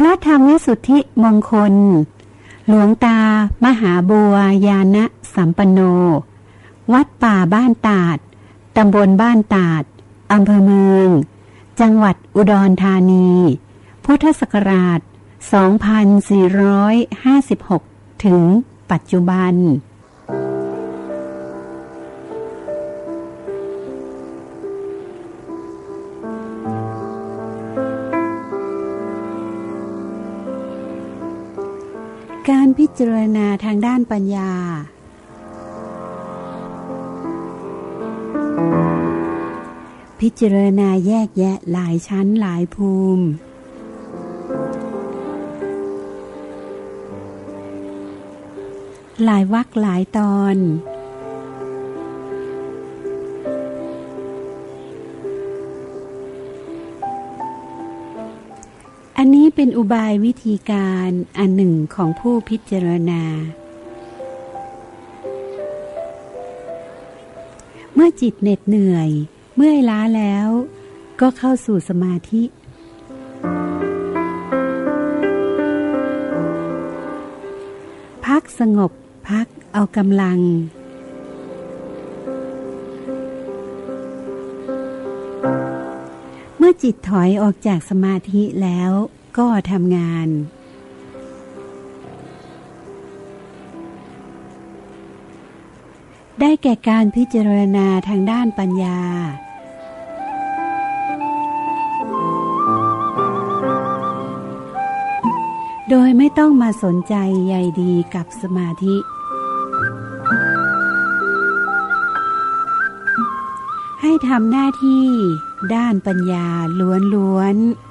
พระธรรมวิสุทธิมงคล หลวงตา มหาบัวยานะสัมปโน วัดป่าบ้านตาด ตำบลบ้านตาด อำเภอเมือง จังหวัดอุดรธานี พุทธศักราช 2456 ถึงปัจจุบัน จารณาทางด้านปัญญา พิจารณาแยกแยะหลายชั้นหลายภูมิ หลายวักหลายตอน นนี้เป็นอุบายวิธีการอันหนึ่งของผู้พิจารณา เมื่อจิตเหน็ดเหนื่อย เมื่อยล้าแล้วก็เข้าสู่สมาธิ พักสงบพักเอากำลังเมื่อจิตถอยออกจากสมาธิแล้ว ก็ทำงาน ได้แก่การพิจารณาทางด้านปัญญาโดยไม่ต้องมาสนใจใยดีกับสมาธิ ให้ทำหน้าที่ด้านปัญญาล้วนๆ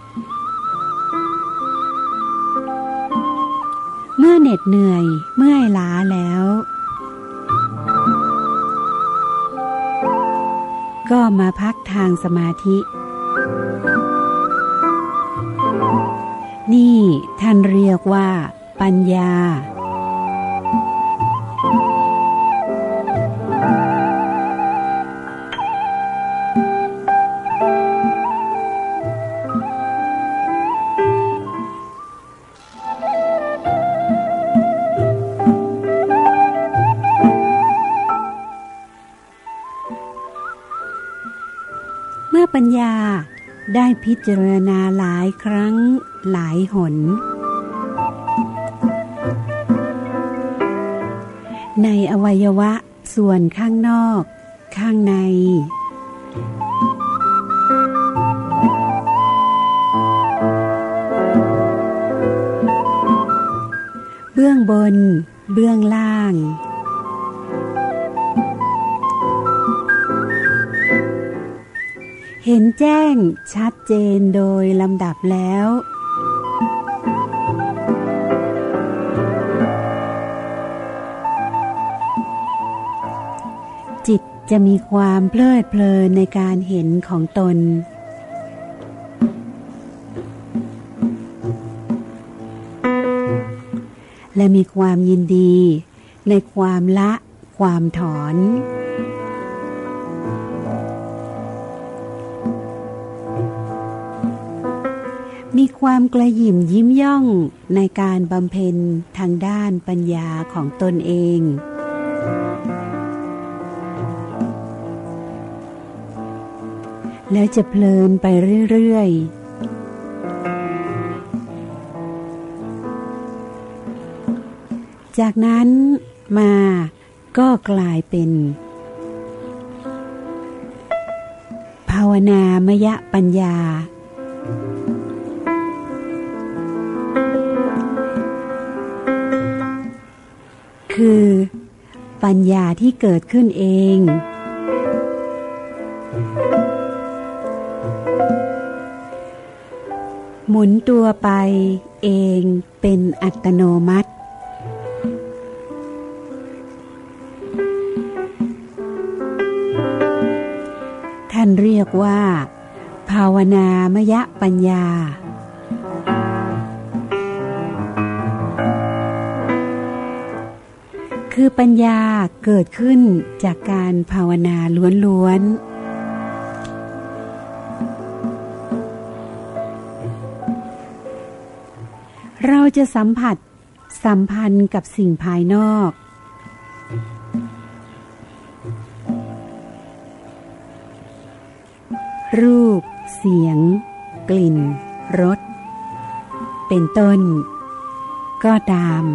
เหน็ดเหนื่อยเมื่อยล้าแล้ว ก็มาพักทางสมาธิ นี่ท่านเรียกว่า ปัญญา ได้พิจารณาหลายครั้งหลายหน ในอวัยวะส่วนข้างนอก ข้างใน เบื้องบน เบื้องล่าง เห็นแจ้งชัดเจนโดยลำดับแล้ว จิตจะมีความเพลิดเพลินในการเห็นของตน และมีความยินดีในความละความถอน ความกระยิมยิ้มย่องในการบำเพ็ญทางด้านปัญญาของตนเอง แล้วจะเพลินไปเรื่อยๆจากนั้นมาก็กลายเป็น ภาวนามยปัญญา คือ ปัญญาที่เกิดขึ้นเอง หมุนตัวไปเองเป็นอัตโนมัติท่านเรียกว่า ภาวนามยปัญญา คือปัญญาเกิดขึ้นจากการภาวนาล้วนๆ เราจะสัมผัสสัมพันธ์กับสิ่งภายนอก รูป เสียง กลิ่น รส เป็นต้น ก็ตาม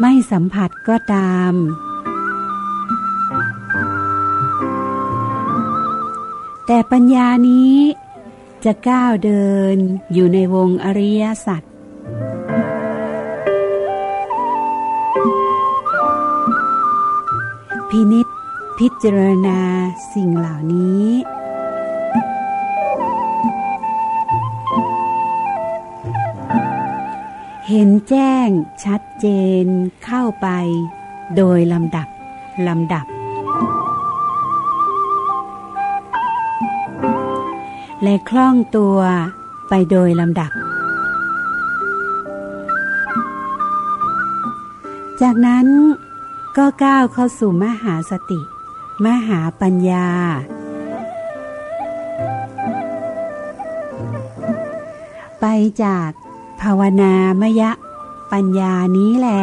ไม่สัมผัสก็ตาม แต่ปัญญานี้จะก้าวเดินอยู่ในวงอริยสัจพินิษพิจารณาสิ่งเหล่านี้ เห็นแจ้งชัดเจนเข้าไป โดยลำดับลำดับ และคล่องตัวไปโดยลำดับ จากนั้นก็ก้าวเข้าสู่มหาสติ มหาปัญญา ไปจาก ภาวนามยะ ปัญญานี้แหละ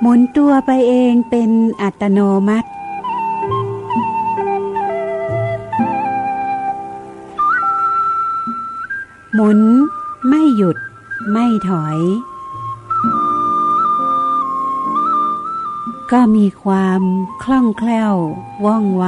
หมุนตัวไปเองเป็นอัตโนมัติ หมุนไม่หยุดไม่ถอย ก็มีความคล่องแคล่วว่องไว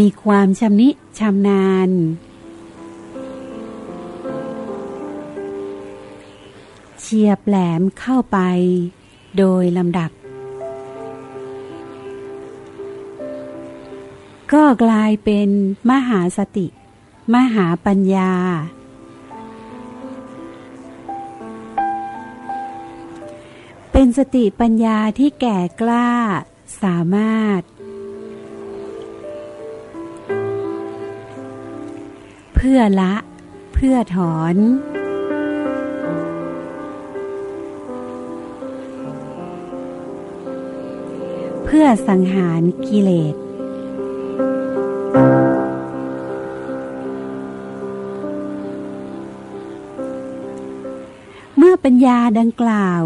มีความชำนิชำนาญเฉียบแหลมเข้าไป โดยลำดับ ก็กลายเป็นมหาสติ มหาปัญญา เป็นสติปัญญาที่แก่กล้า สามารถ เพื่อละ เพื่อถอน เพื่อสังหารกิเลส เมื่อปัญญาดังกล่าว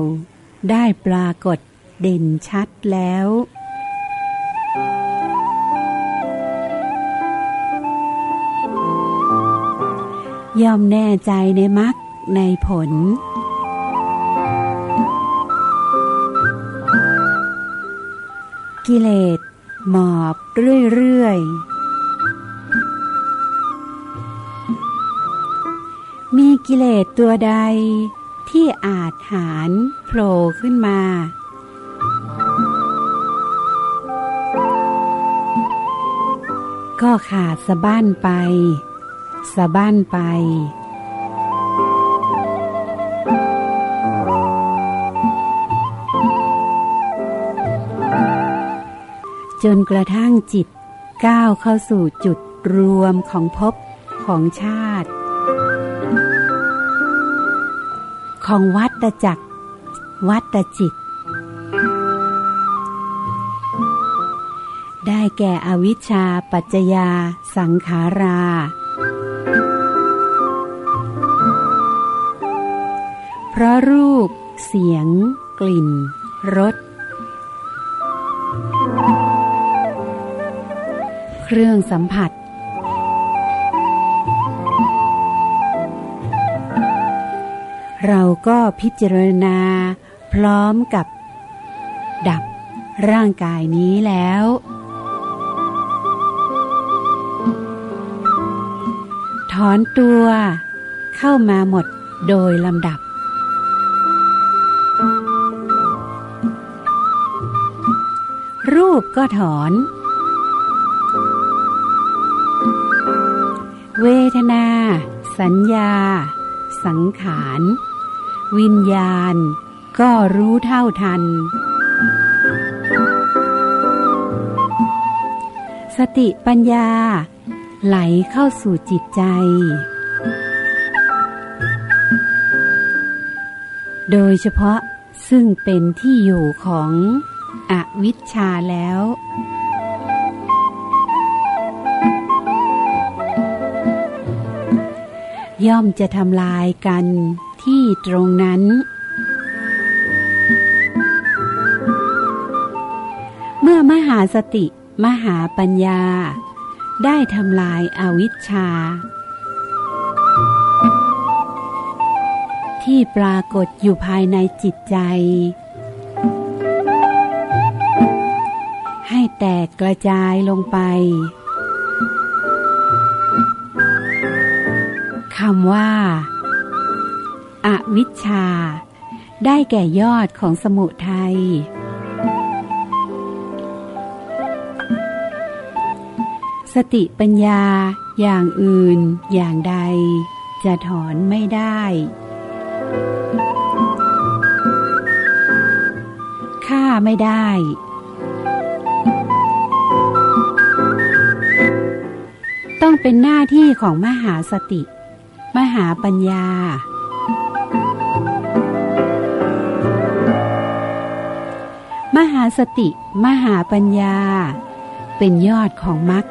ได้ปรากฏเด่นชัดแล้ว ย่อมแน่ใจในมรรคในผล กิเลสหมอบเรื่อยๆ มีกิเลสตัวใดที่อาจหารโผล่ขึ้นมา ก็ขาดสะบั้นไป สะบั้นไป จนกระทั่งจิตก้าวเข้าสู่จุดรวมของภพของชาติ ของวัตจักร วัตจิต ได้แก่อวิชชาปัจจยา สังขารา เพราะรูป เสียง กลิ่น รส เครื่องสัมผัส เราก็พิจารณา พร้อมกับ ดับร่างกายนี้แล้ว ถอนตัวเข้ามาหมดโดยลำดับรูปก็ถอน เวทนา สัญญา สังขาร วิญญาณ ก็รู้เท่าทัน สติปัญญา ไหลเข้าสู่จิตใจ โดยเฉพาะซึ่งเป็นที่อยู่ของอวิชชาแล้ว ย่อมจะทำลายกันที่ตรงนั้น เมื่อมหาสติมหาปัญญา ได้ทำลายอาวิชชา ที่ปรากฏอยู่ภายในจิตใจ ให้แตกกระจายลงไป คำว่าอาวิชชา ได้แก่ยอดของสมุทัยสติปัญญาอย่างอื่นอย่างใด จะถอนไม่ได้ ฆ่าไม่ได้ ต้องเป็นหน้าที่ของมหาสติ มหาปัญญา มหาสติ มหาปัญญา เป็นยอดของมรรค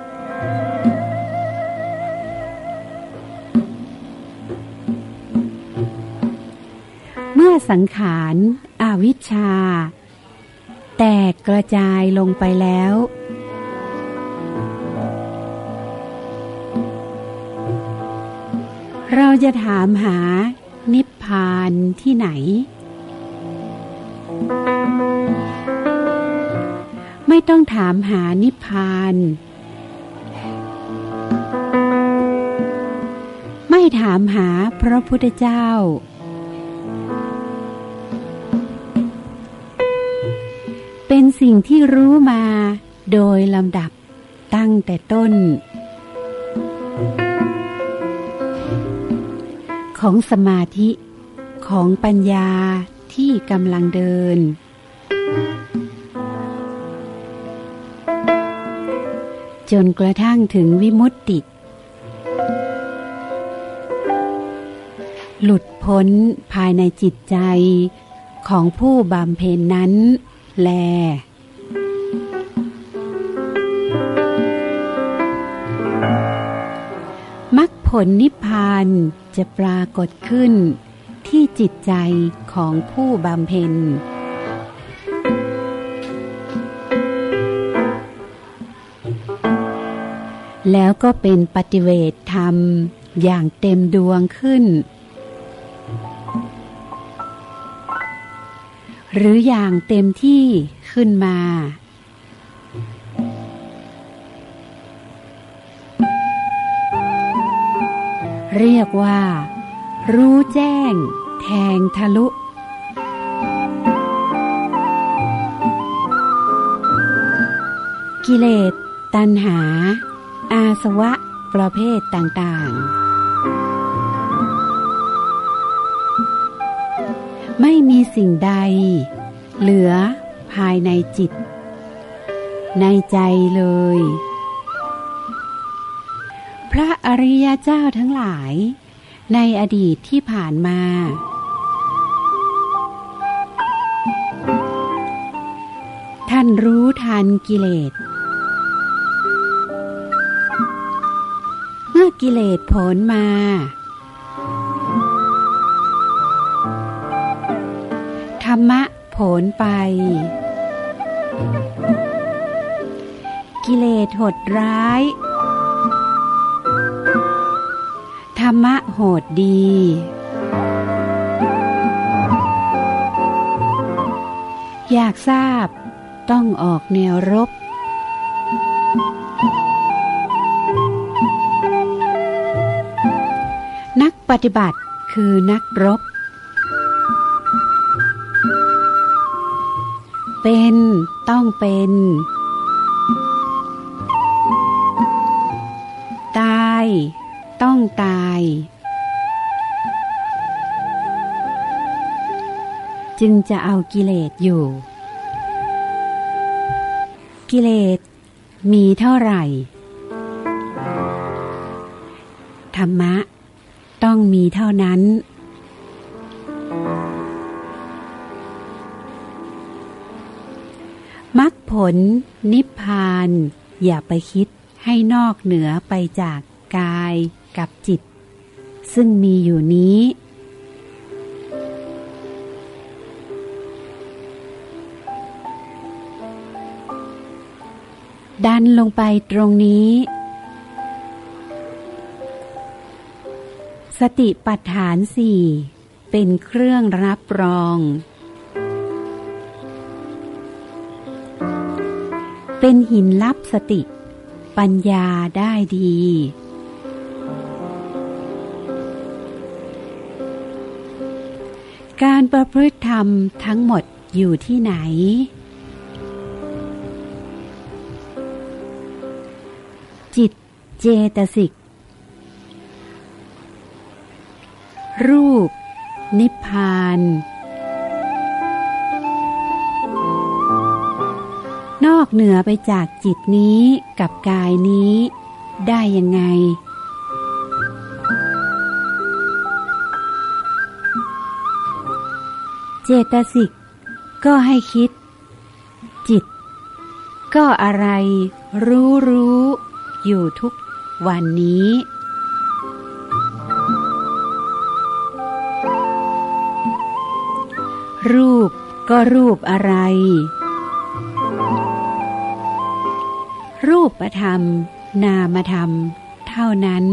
เมื่อสังขารอาวิชชา แตกกระจายลงไปแล้ว เราจะถามหานิพพานที่ไหน ไม่ต้องถามหานิพพาน ไม่ถามหาพระพุทธเจ้า เป็นสิ่งที่รู้มาโดยลำดับตั้งแต่ต้น ของสมาธิของปัญญาที่กำลังเดิน จนกระทั่งถึงวิมุตติ หลุดพ้นภายในจิตใจของผู้บำเพ็ญนั้นแล ผลนิพพานจะปรากฏขึ้น ที่จิตใจของผู้บำเพ็ญ แล้วก็เป็นปฏิเวทธรรมอย่างเต็มดวงขึ้น หรืออย่างเต็มที่ขึ้นมา เรียกว่า รู้แจ้ง แทงทะลุกิเลส ตัณหา อาสวะ ประเภทต่างๆ ไม่มีสิ่งใด เหลือภายในจิต ในใจเลย พระอริยเจ้าทั้งหลาย ในอดีตที่ผ่านมา ท่านรู้ทันกิเลส เมื่อกิเลสผลมา ธรรมะผลไป กิเลสหดร้าย รรมะโหดดี อยากทราบต้องออกแนวรบ นักปฏิบัติคือนักรบ เป็นต้องเป็น ต้องตาย จึงจะเอากิเลสอยู่ กิเลสมีเท่าไหร่ ธรรมะ ต้องมีเท่านั้น มรรคผลนิพพาน อย่าไปคิดให้นอกเหนือไปจากกาย กับจิต ซึ่งมีอยู่นี้ ดันลงไปตรงนี้ สติปัฏฐานสี่เป็นเครื่องรับรอง เป็นหินลับสติ ปัญญาได้ดี การประพฤติธรรมทั้งหมดอยู่ที่ไหน จิตเจตสิก รูป นิพพาน นอกเหนือไปจากจิตนี้กับกายนี้ได้ยังไง เจตสิก ก็ให้คิด จิต ก็อะไร รู้รู้ อยู่ทุกวันนี้รูปก็รูปอะไร รูปธรรม นามธรรม เท่านั้น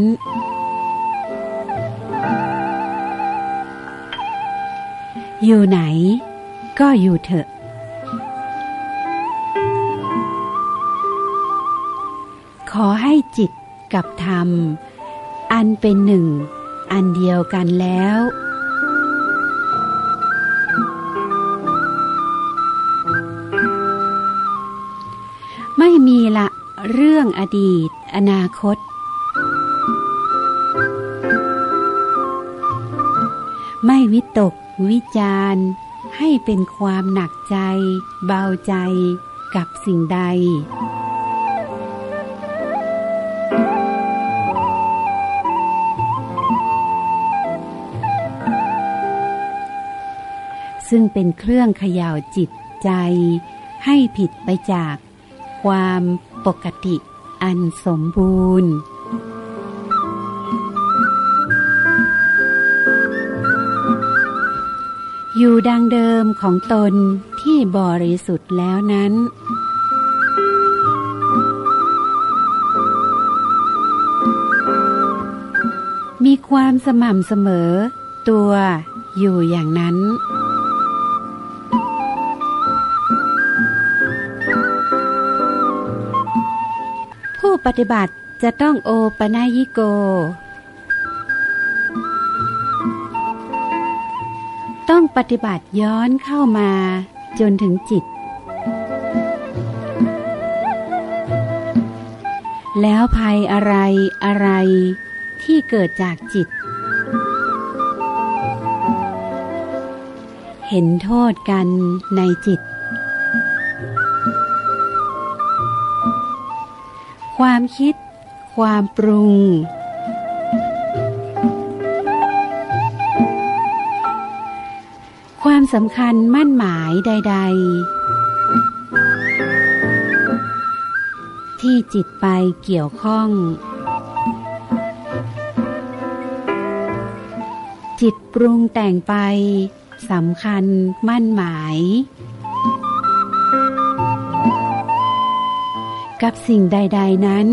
อยู่ไหน ก็อยู่เถอะ ขอให้จิตกับธรรม อันเป็นหนึ่ง อันเดียวกันแล้ว ไม่มีละเรื่องอดีต อนาคต ไม่วิตก วิจารให้เป็นความหนักใจ เบาใจกับสิ่งใด ซึ่งเป็นเครื่องขย่าวจิตใจ ให้ผิดไปจากความปกติอันสมบูรณ์ อยู่ดังเดิมของตนที่บริสุทธิ์แล้วนั้น มีความสม่ำเสมอ ตัวอยู่อย่างนั้น ผู้ปฏิบัติจะต้องโอปนายิโก ปฏิบัติย้อนเข้ามาจนถึงจิต แล้วภัยอะไรอะไรที่เกิดจากจิต เห็นโทษกันในจิต ความคิด ความปรุง สำคัญมั่นหมายใด ๆ ที่จิตไปเกี่ยวข้อง จิตปรุงแต่งไปสำคัญมั่นหมาย กับสิ่งใด ๆ นั้น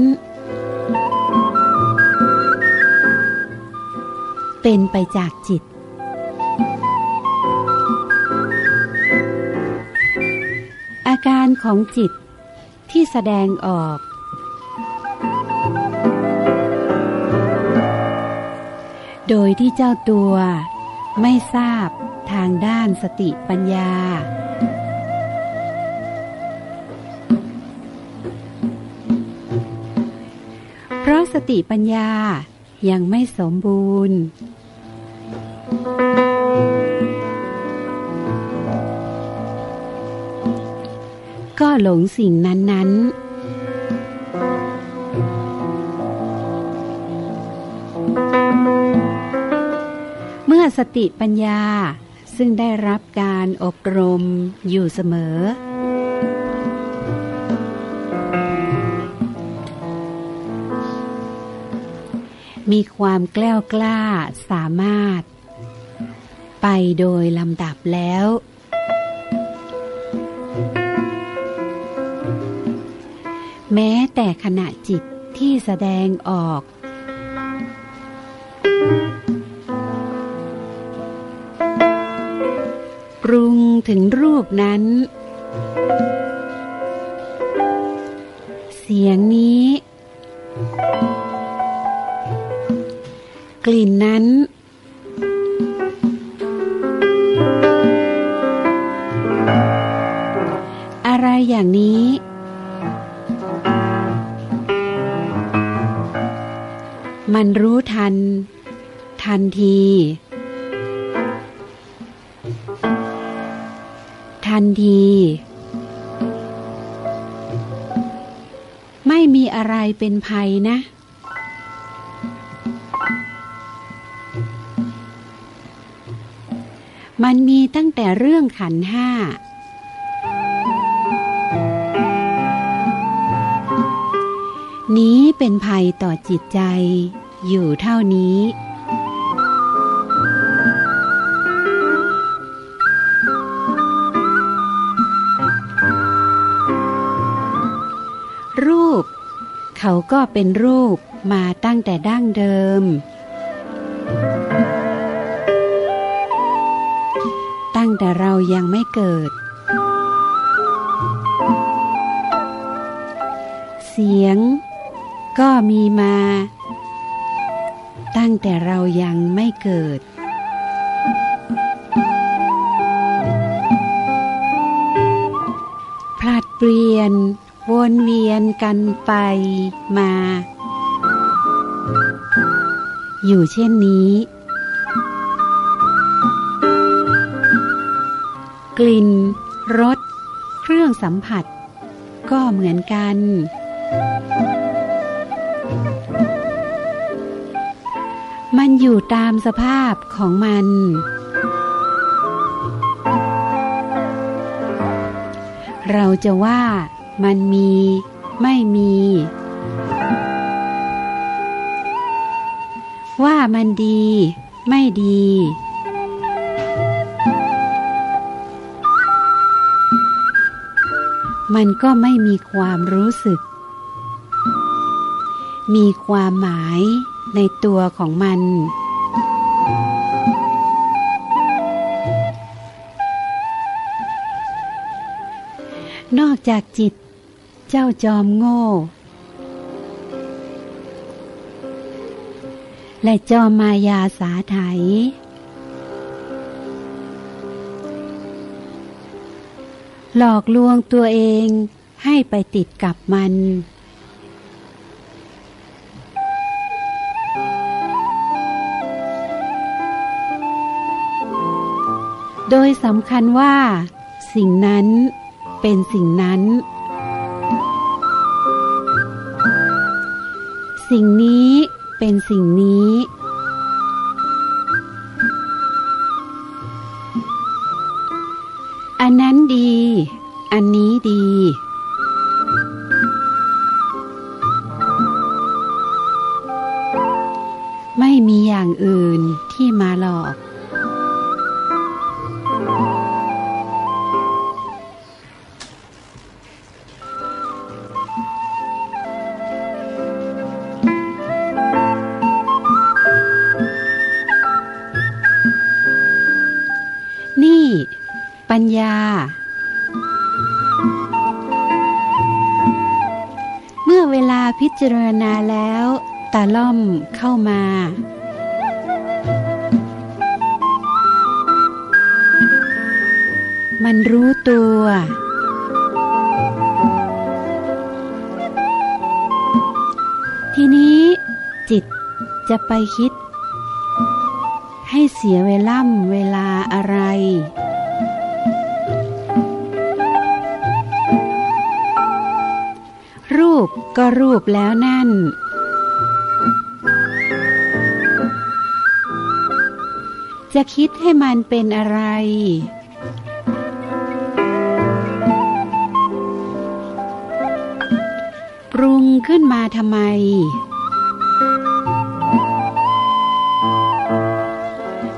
เป็นไปจากจิต การของจิตที่แสดงออก โดยที่เจ้าตัวไม่ทราบทางด้านสติปัญญา เพราะสติปัญญายังไม่สมบูรณ์ ก็หลงสิ่งนั้นๆเมื่อสติปัญญาซึ่งได้รับการอบรมอยู่เสมอ มีความแกล้วกล้าสามารถ ไปโดยลำดับแล้ว แม้แต่ขณะจิตที่แสดงออก ปรุงถึงรูปนั้น เสียงนี้ กลิ่นนั้นอะไรอย่างนี้ มันรู้ทัน ทันที ทันที ไม่มีอะไรเป็นภัยนะ มันมีตั้งแต่เรื่องขันห้านี้เป็นภัยต่อจิตใจ อยู่เท่านี้ รูป เขาก็เป็นรูปมาตั้งแต่ดั้งเดิม ตั้งแต่เรายังไม่เกิด เสียงก็มีมา ตั้งแต่เรายังไม่เกิด ผลัดเปลี่ยน วนเวียนกันไปมา อยู่เช่นนี้ กลิ่นรสเครื่องสัมผัส ก็เหมือนกัน อยู่ตามสภาพของมัน เราจะว่ามันมีไม่มี ว่ามันดีไม่ดี มันก็ไม่มีความรู้สึก มีความหมาย ในตัวของมัน นอกจากจิต เจ้าจอมโง่ และจอมมายาสาไถหลอกลวงตัวเองให้ไปติดกับมัน โดยสำคัญว่า สิ่งนั้นเป็นสิ่งนั้น สิ่งนี้เป็นสิ่งนี้ ปัญญา เมื่อเวลาพิจารณาแล้วตาล่อมเข้ามา มันรู้ตัว ทีนี้จิตจะไปคิด ให้เสียเวล่ำเวลาอะไร ก็รูปแล้วนั่น จะคิดให้มันเป็นอะไร ปรุงขึ้นมาทำไม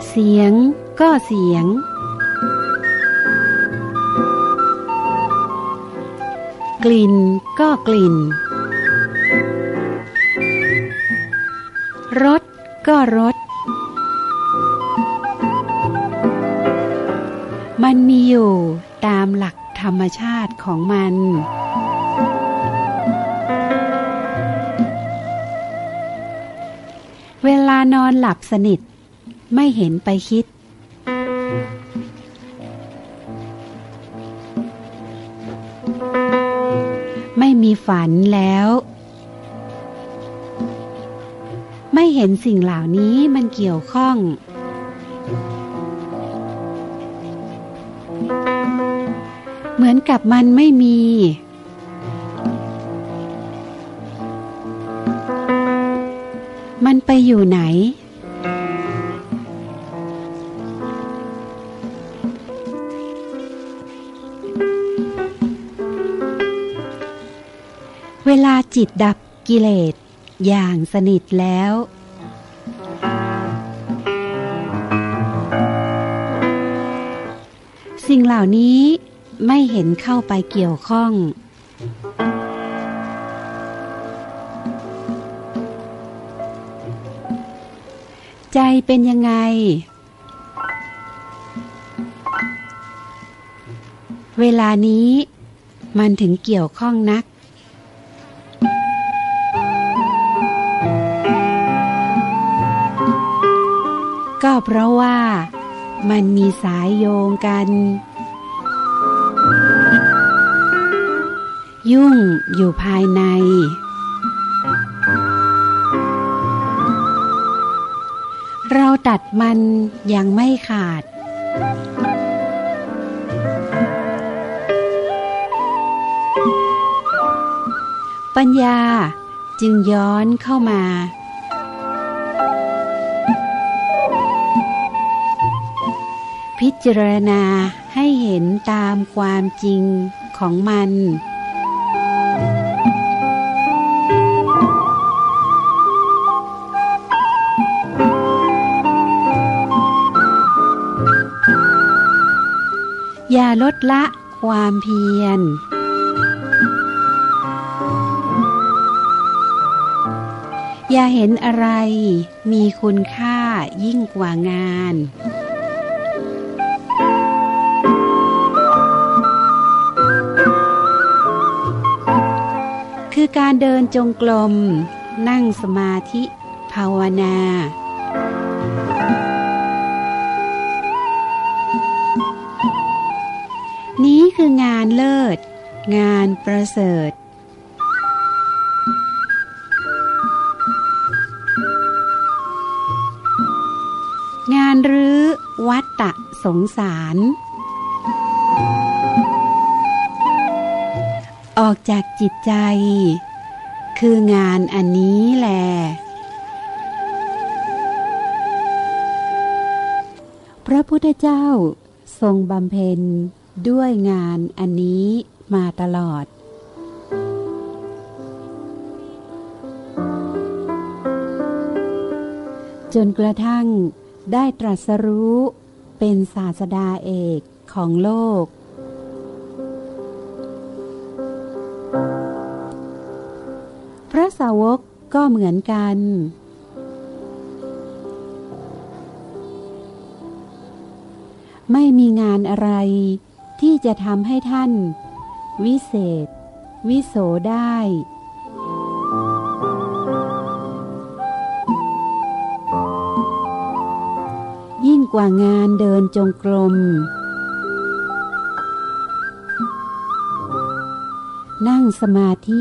เสียงก็เสียงกลิ่นก็กลิ่น รสก็รสมันมีอยู่ตามหลักธรรมชาติของมัน เวลานอนหลับสนิท ไม่เห็นไปคิด ไม่มีฝันแล้ว เห็นสิ่งเหล่านี้มันเกี่ยวข้อง เหมือนกับมันไม่มี มันไปอยู่ไหน เวลาจิตดับกิเลสอย่างสนิทแล้ว สิ่งเหล่านี้ไม่เห็นเข้าไปเกี่ยวข้อง ใจเป็นยังไง เวลานี้มันถึงเกี่ยวข้องนักก็เพราะว่า มันมีสายโยงกัน ยุ่งอยู่ภายใน เราตัดมันยังไม่ขาด ปัญญาจึงย้อนเข้ามา พิจารณาให้เห็นตามความจริงของมัน อย่าลดละความเพียร อย่าเห็นอะไรมีคุณค่ายิ่งกว่างาน คือการเดินจงกรม นั่งสมาธิภาวนา นี้คืองานเลิศ งานประเสริฐ งานรื้อวัตตะสงสาร ออกจากจิตใจ คืองานอันนี้แหละพระพุทธเจ้าทรงบำเพ็ญด้วยงานอันนี้มาตลอด จนกระทั่งได้ตรัสรู้เป็นศาสดาเอกของโลกาวกก็เหมือนกัน ไม่มีงานอะไร ที่จะทำให้ท่าน วิเศษ วิโสได้ ยิ่งกว่างานเดินจงกรม นั่งสมาธิ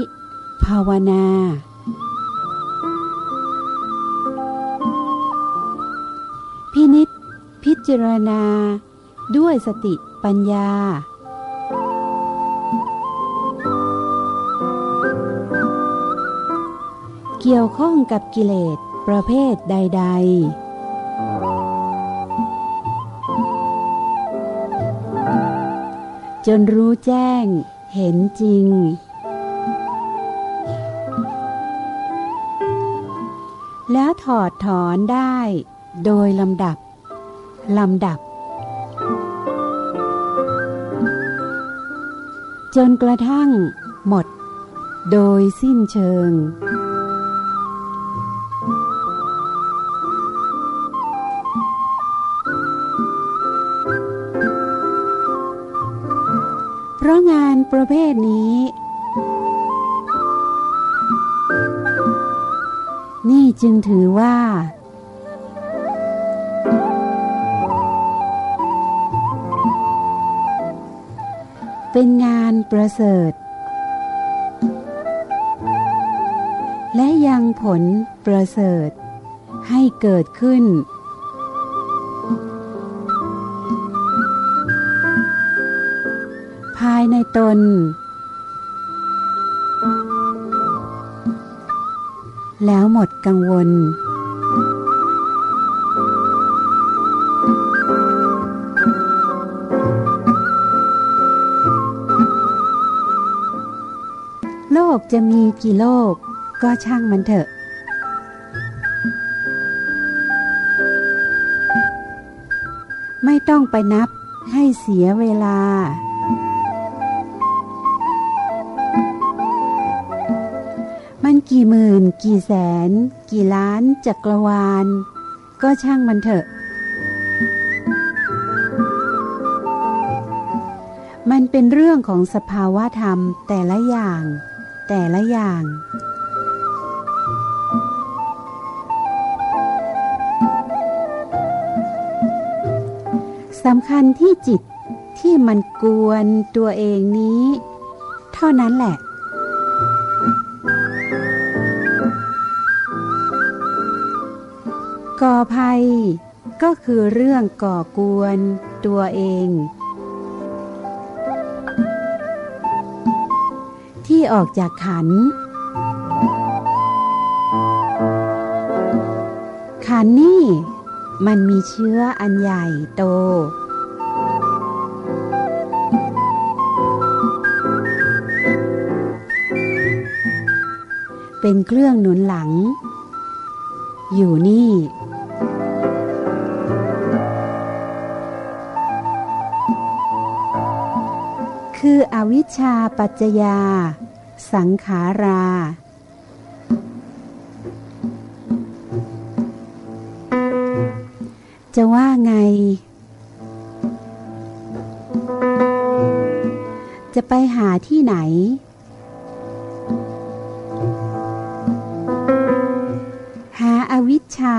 ภาวนา จารณา ด้วยสติปัญญา เกี่ยวข้องกับกิเลสประเภทใด ๆจนรู้แจ้ง เห็นจริง แล้วถอดถอนได้ โดยลำดับ ลำดับ จนกระทั่งหมด โดยสิ้นเชิง เพราะงานประเภทนี้ นี่จึงถือว่า เป็นงานประเสริฐ และยังผลประเสริฐ ให้เกิดขึ้น ภายในตน แล้วหมดกังวล จะมีกี่โลก ก็ช่างมันเถอะไม่ต้องไปนับให้เสียเวลา มันกี่หมื่น กี่แสน กี่ล้านจักรวาล ก็ช่างมันเถอะ มันเป็นเรื่องของสภาวะธรรมแต่ละอย่าง แต่ละอย่าง สำคัญที่จิตที่มันกวนตัวเองนี้ เท่านั้นแหละ ก่อภัยก็คือเรื่องก่อกวนตัวเอง ออกจากขัน ขันนี่มันมีเชื้ออันใหญ่โต เป็นเครื่องหนุนหลัง อยู่นี่คืออวิชชาปัจจยา สังขารา จะว่าไง จะไปหาที่ไหน หาอาวิชชา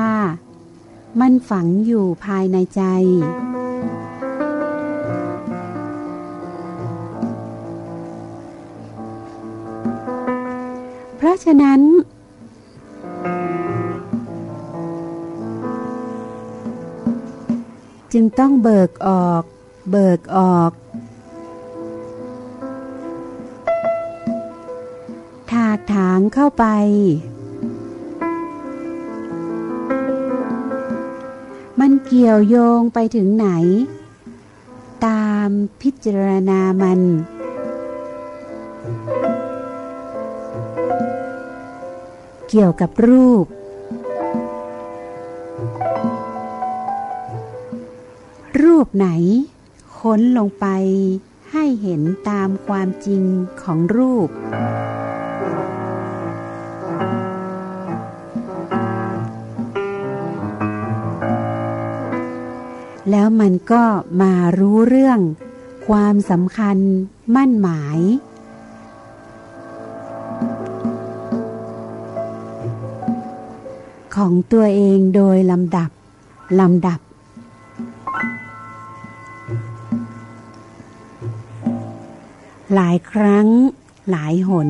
มันฝังอยู่ภายในใจ ราะฉะนั้น จึงต้องเบิกออก เบิกออก ถากถางเข้าไป มันเกี่ยวโยงไปถึงไหน ตามพิจารณามัน กี่ยวกับรูป รูปไหน ค้นลงไปให้เห็นตามความจริงของรูป แล้วมันก็มารู้เรื่อง ความสำคัญมั่นหมาย ของตัวเองโดยลำดับลำดับ หลายครั้ง หลายหน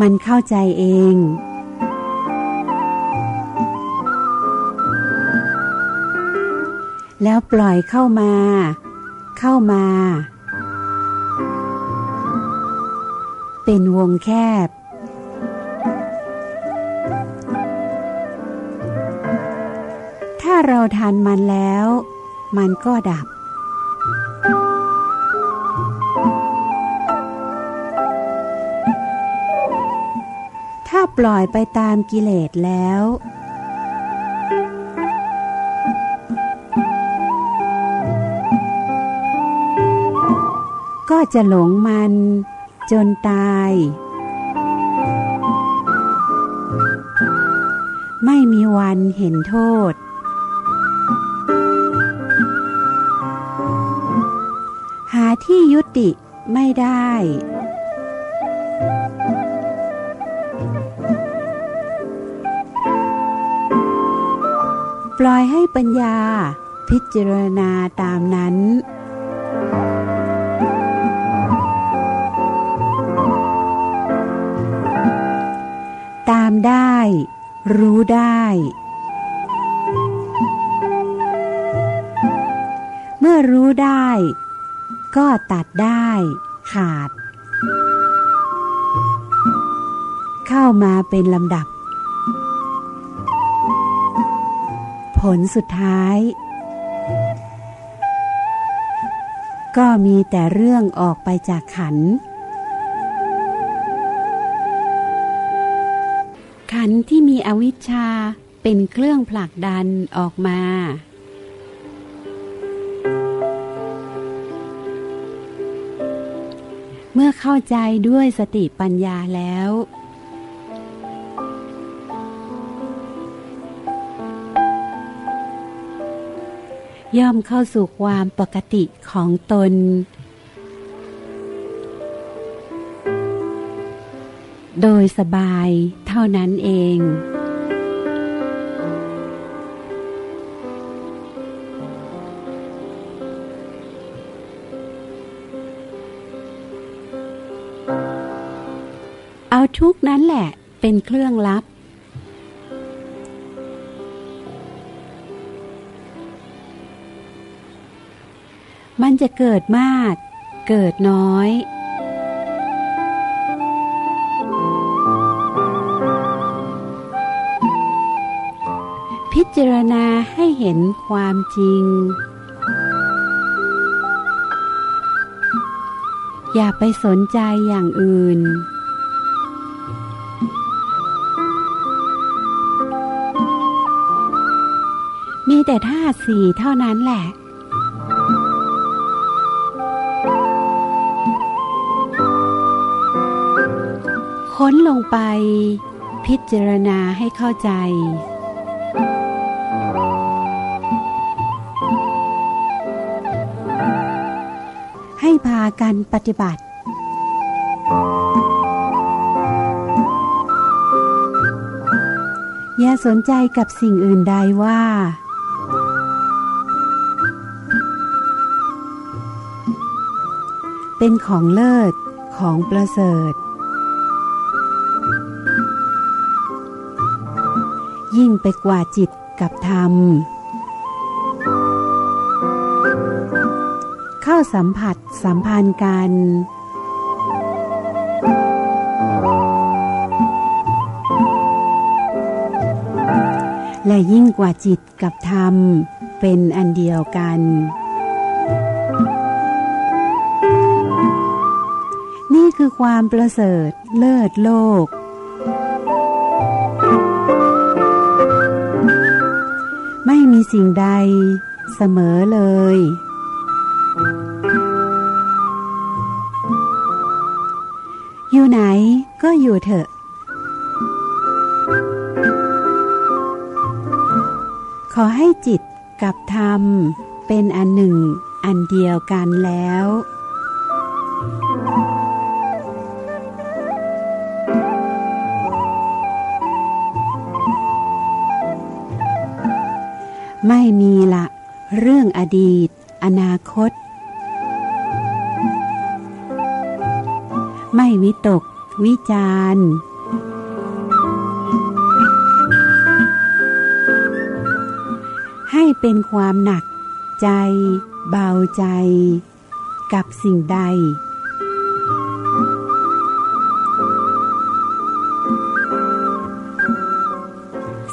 มันเข้าใจเอง แล้วปล่อยเข้ามา เข้ามา เป็นวงแคบ ถ้าเราทันมันแล้ว มันก็ดับ ถ้าปล่อยไปตามกิเลสแล้วก็จะหลงมัน จนตาย ไม่มีวันเห็นโทษ หาที่ยุติไม่ได้ ปล่อยให้ปัญญาพิจารณาตามนั้น ตามได้ รู้ได้ เมื่อรู้ได้ ก็ตัดได้ ขาด เข้ามาเป็นลำดับ ผลสุดท้าย ก็มีแต่เรื่องออกไปจากขัน อวิชชาเป็นเครื่องผลักดันออกมา เมื่อเข้าใจด้วยสติปัญญาแล้ว ย่อมเข้าสู่ความปกติของตน โดยสบายเท่านั้นเอง แหละเป็นเครื่องลับ มันจะเกิดมาก เกิดน้อย พิจารณาให้เห็นความจริง อย่าไปสนใจอย่างอื่น แต่ธาสี่เท่านั้นแหละค้นลงไป พิจารณาให้เข้าใจ ให้พากันปฏิบัติ อย่าสนใจกับสิ่งอื่นใดว่า เป็นของเลิศของประเสริฐ ยิ่งไปกว่าจิตกับธรรม เข้าสัมผัสสัมพันธ์กัน และยิ่งกว่าจิตกับธรรม เป็นอันเดียวกัน คือความประเสริฐเลิศโลก ไม่มีสิ่งใดเสมอเลย อยู่ไหนก็อยู่เถอะ ขอให้จิตกับธรรมเป็นอันหนึ่งอันเดียวกันแล้ว ไม่มีละ เรื่องอดีต อนาคต ไม่วิตก วิจารให้เป็นความหนัก ใจ เบาใจ กับสิ่งใด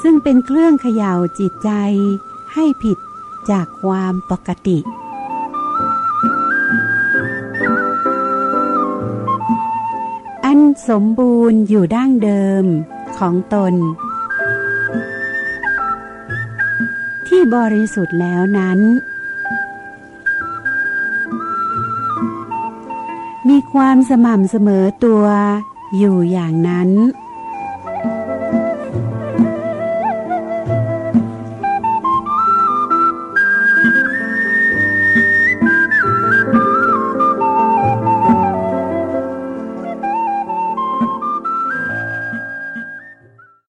ซึ่งเป็นเครื่องเขย่าจิตใจ ให้ผิดจากความปกติ อันสมบูรณ์อยู่ดั้งเดิมของตน ที่บริสุทธิ์แล้วนั้น มีความสม่ำเสมอตัวอยู่อย่างนั้น